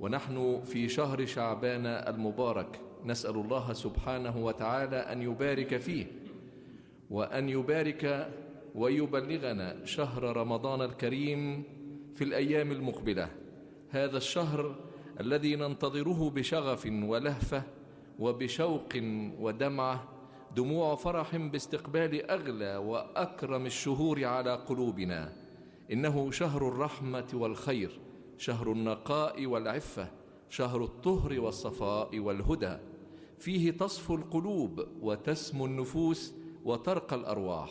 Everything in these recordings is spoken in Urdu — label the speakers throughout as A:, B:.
A: ونحن في شهر شعبان المبارك نسأل الله سبحانه وتعالى أن يبارك فيه وأن يبارك ويبلغنا شهر رمضان الكريم في الأيام المقبلة. هذا الشهر الذي ننتظره بشغف ولهفة وبشوق ودمعة، دموع فرح باستقبال أغلى وأكرم الشهور على قلوبنا. إنه شهر الرحمة والخير. شهر النقاء والعفة، شهر الطهر والصفاء والهدى. فيه تصفو القلوب وتسمو النفوس وترقى الأرواح.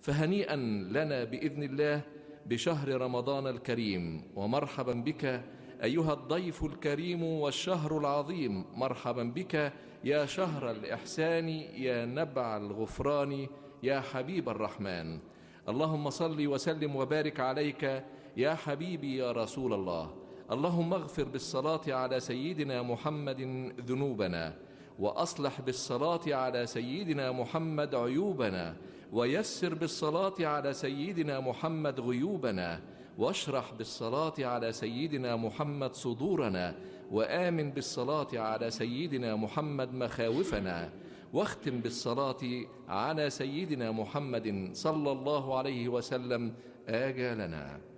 A: فهنيئا لنا بإذن الله بشهر رمضان الكريم، ومرحبا بك أيها الضيف الكريم والشهر العظيم. مرحبا بك يا شهر الإحسان، يا نبع الغفران، يا حبيب الرحمن. اللهم صل وسلم وبارك عليك يا حبيبي يا رسول الله. اللهم اغفر بالصلاة على سيدنا محمد ذنوبنا، وأصلح بالصلاة على سيدنا محمد عيوبنا، ويسر بالصلاة على سيدنا محمد غيوبنا، واشرح بالصلاة على سيدنا محمد صدورنا، وآمن بالصلاة على سيدنا محمد مخاوفنا، واختم بالصلاة على سيدنا محمد صلى الله عليه وسلم آجالنا.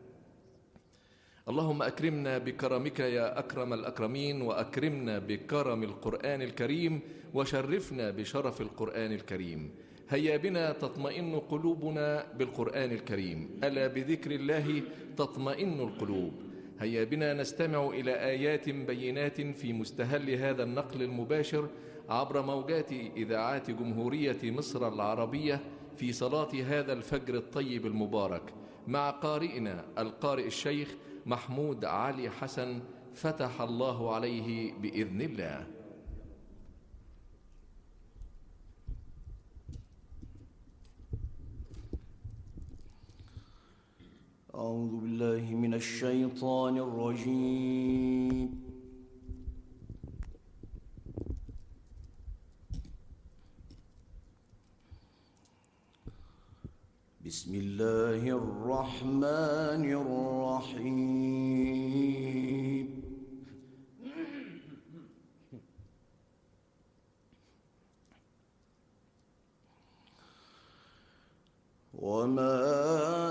A: اللهم أكرمنا بكرمك يا أكرم الأكرمين، وأكرمنا بكرم القرآن الكريم، وشرفنا بشرف القرآن الكريم. هيا بنا تطمئن قلوبنا بالقرآن الكريم. ألا بذكر الله تطمئن القلوب. هيا بنا نستمع إلى آيات بينات في مستهل هذا النقل المباشر عبر موجات إذاعات جمهورية مصر العربية في صلاة هذا الفجر الطيب المبارك مع قارئنا، القارئ الشيخ محمود علي حسن فتح الله عليه بإذن الله
B: أعوذ بالله من الشيطان الرجيم بسم الله الرحمن الرحيم. وما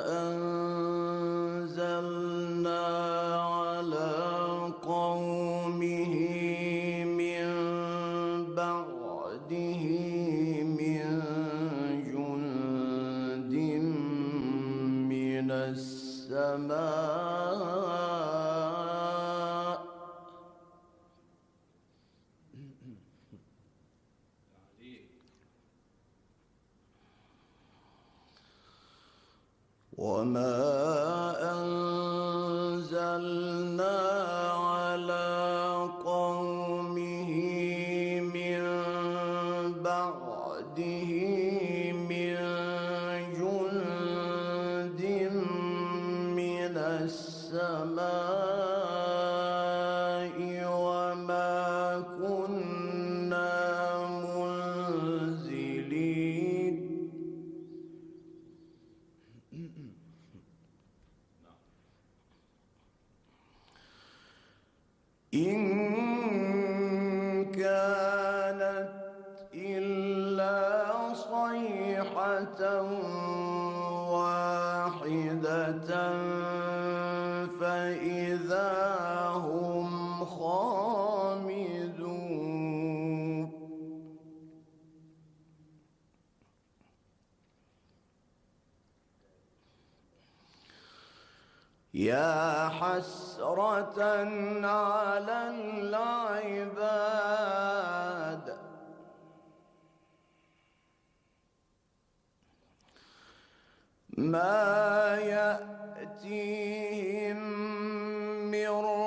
B: على العباد ما يأتيهم من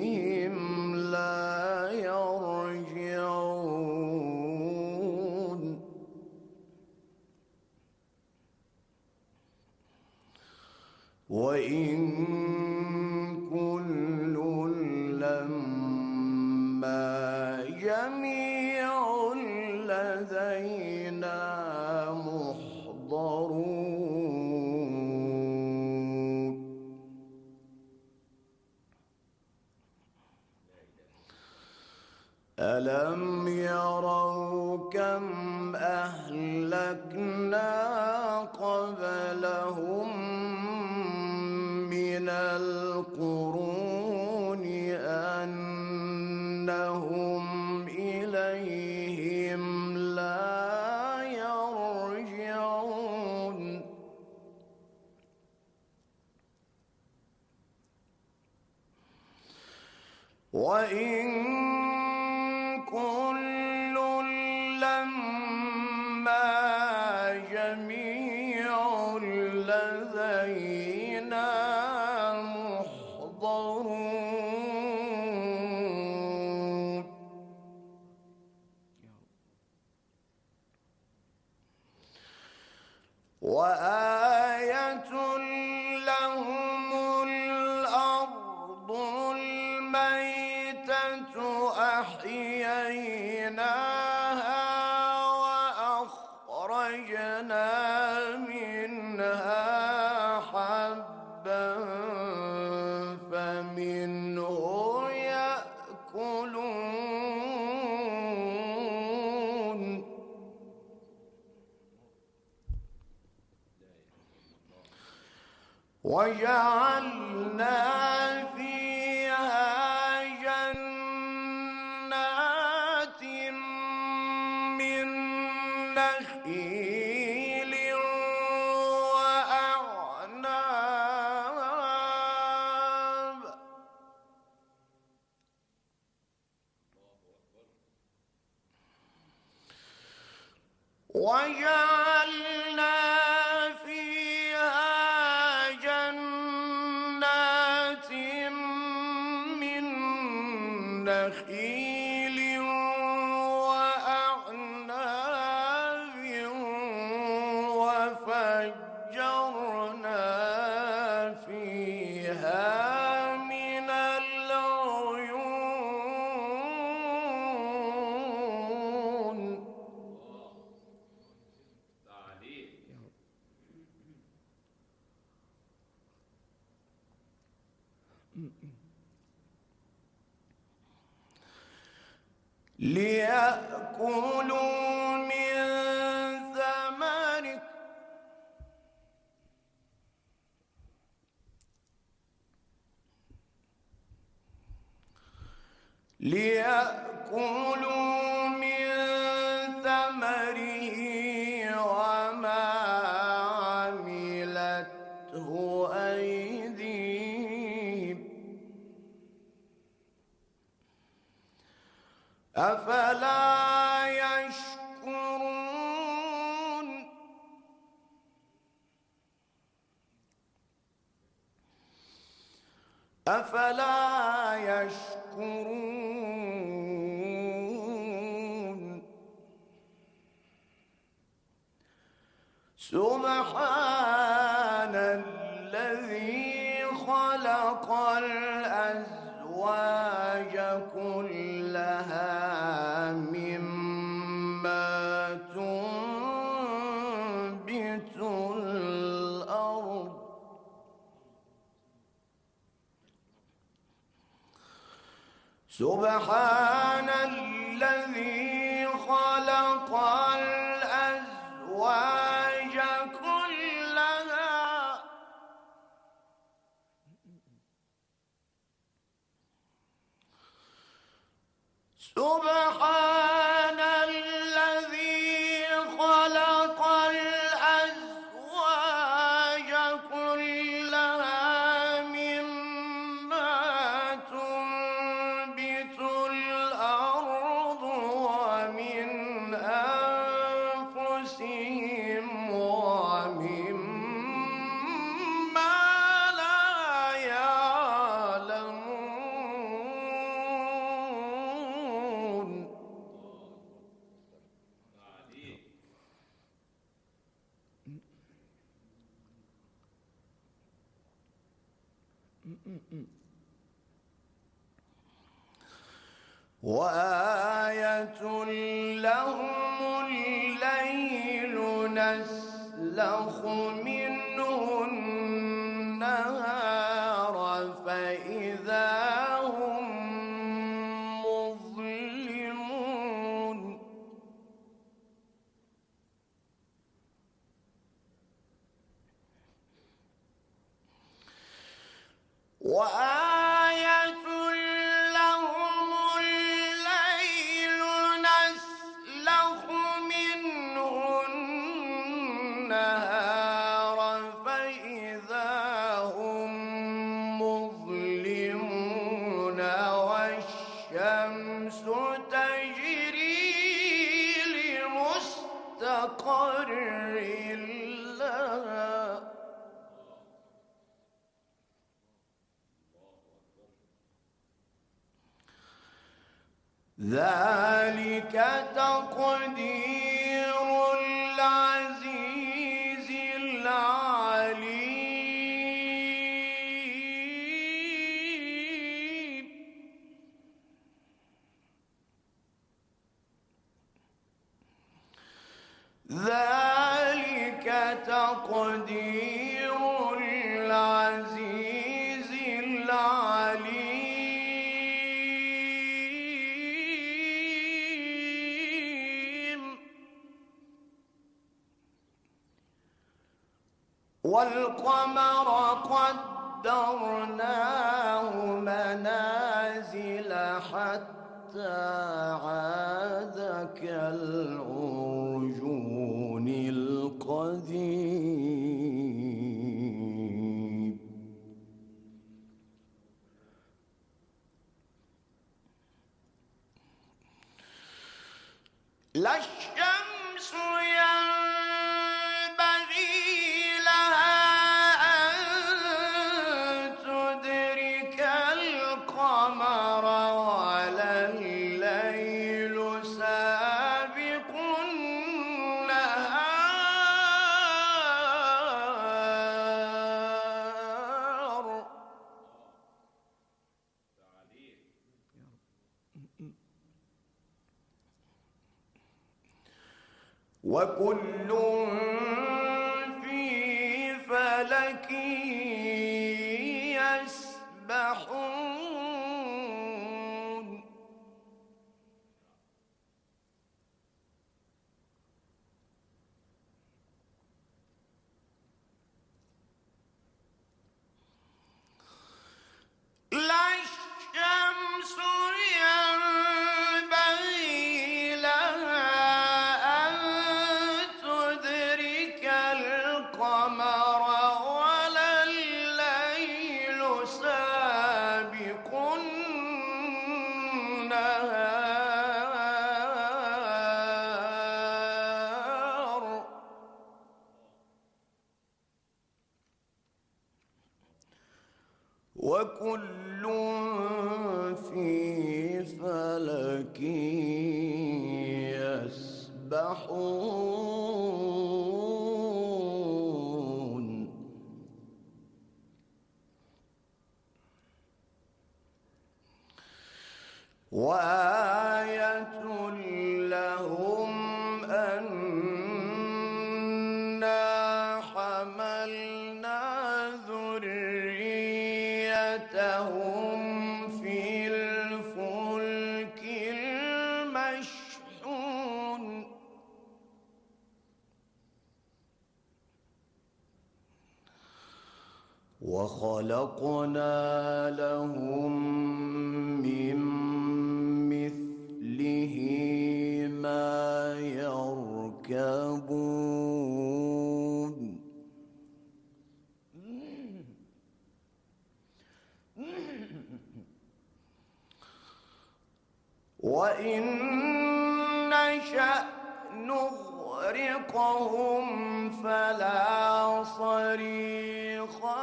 B: وَإِن وجعلنا أفلا يشكرون؟ أفلا يشكرون؟ سبحان سبحان الذي خلق وآية لهم الليل نسلخ من ذلك تقدير والقمر قدرناه منازل حتى عاد. وَكُلٌّ وَقُلْ وخلقنا لهم من مثله ما يركبون. وإن نشأ نغرقهم فلا صريخ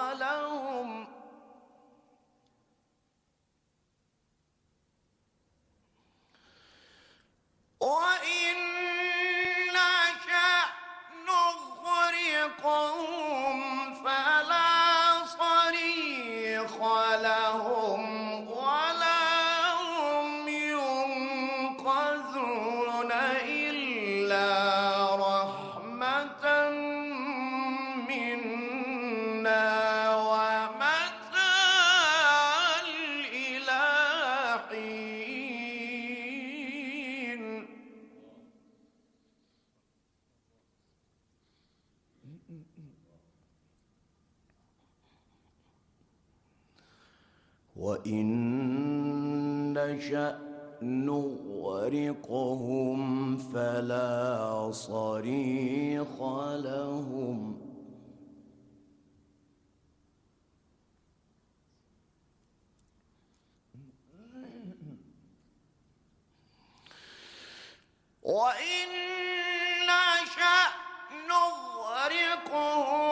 B: لهم وإن نشأ نغرقهم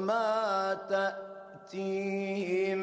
B: وما تأتيهم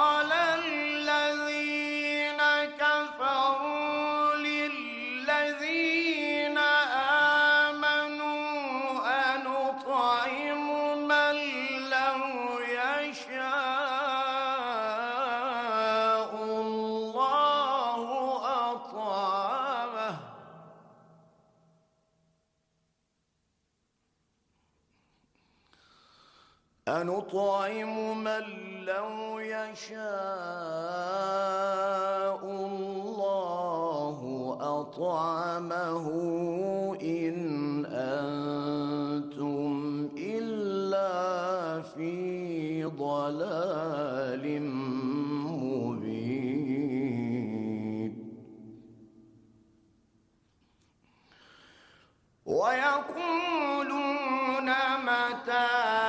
B: يشاء الله أطعمه إن أنتم إلا في ضلال مبين ويقولون متى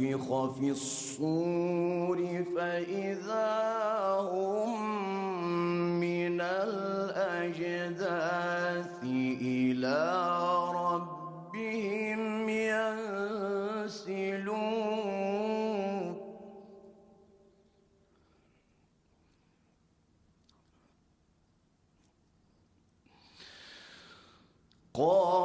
B: ونفخ في الصور فإذا هم من الأجداث إلى ربهم ينسلون. قال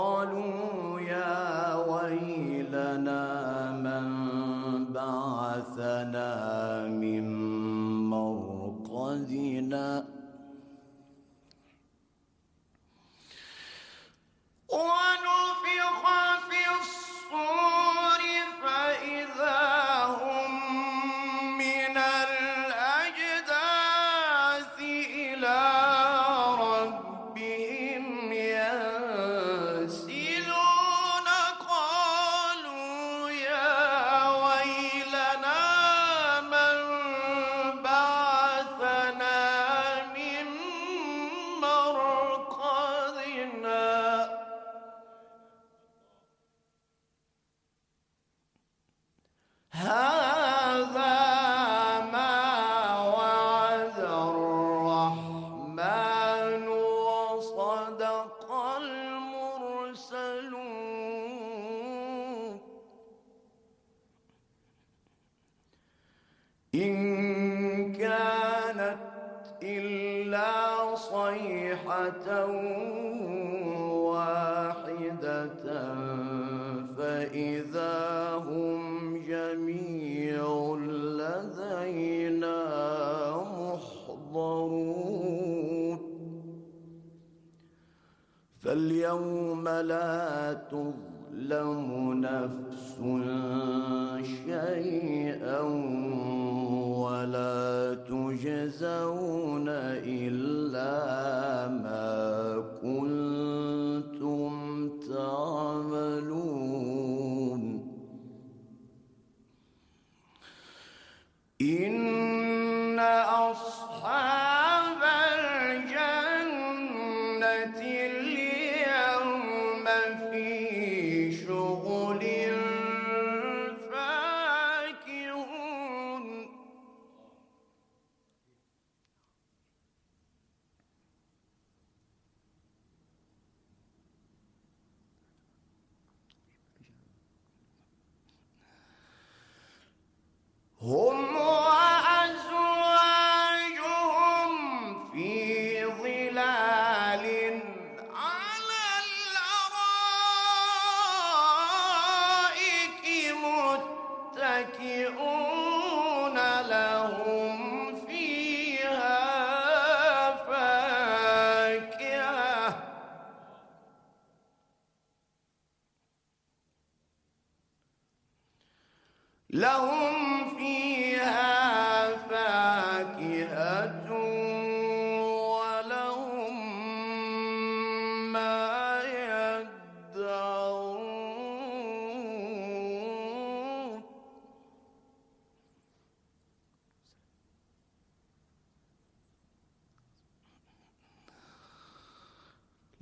B: فاليوم لا تظلم نفس شيئا ولا تجزون إلا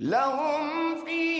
B: لهم في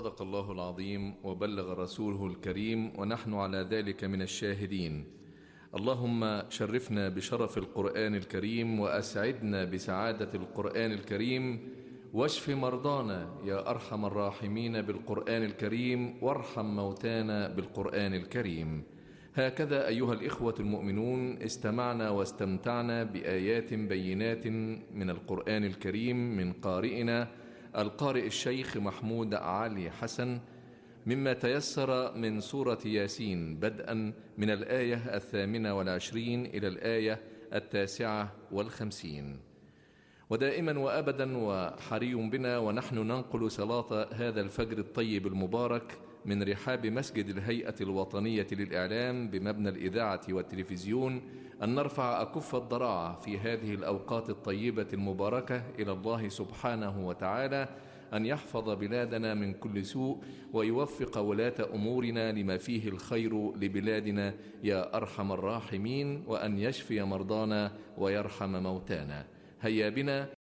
A: صدق الله العظيم وبلغ رسوله الكريم ونحن على ذلك من الشاهدين اللهم شرفنا بشرف القرآن الكريم وأسعدنا بسعادة القرآن الكريم واشف مرضانا يا أرحم الراحمين بالقرآن الكريم وارحم موتانا بالقرآن الكريم هكذا أيها الإخوة المؤمنون استمعنا واستمتعنا بآيات بينات من القرآن الكريم من قارئنا القارئ الشيخ محمود علي حسن، مما تيسر من سورة ياسين بدءا من الآية الثامنة والعشرين إلى الآية التاسعة والخمسين. ودائما وأبدا وحري بنا ونحن ننقل صلاة هذا الفجر الطيب المبارك من رحاب مسجد الهيئة الوطنية للإعلام بمبنى الإذاعة والتلفزيون أن نرفع أكف الضراعة في هذه الأوقات الطيبة المباركة إلى الله سبحانه وتعالى أن يحفظ بلادنا من كل سوء ويوفق ولاة أمورنا لما فيه الخير لبلادنا يا أرحم الراحمين وأن يشفي مرضانا ويرحم موتانا. هيا بنا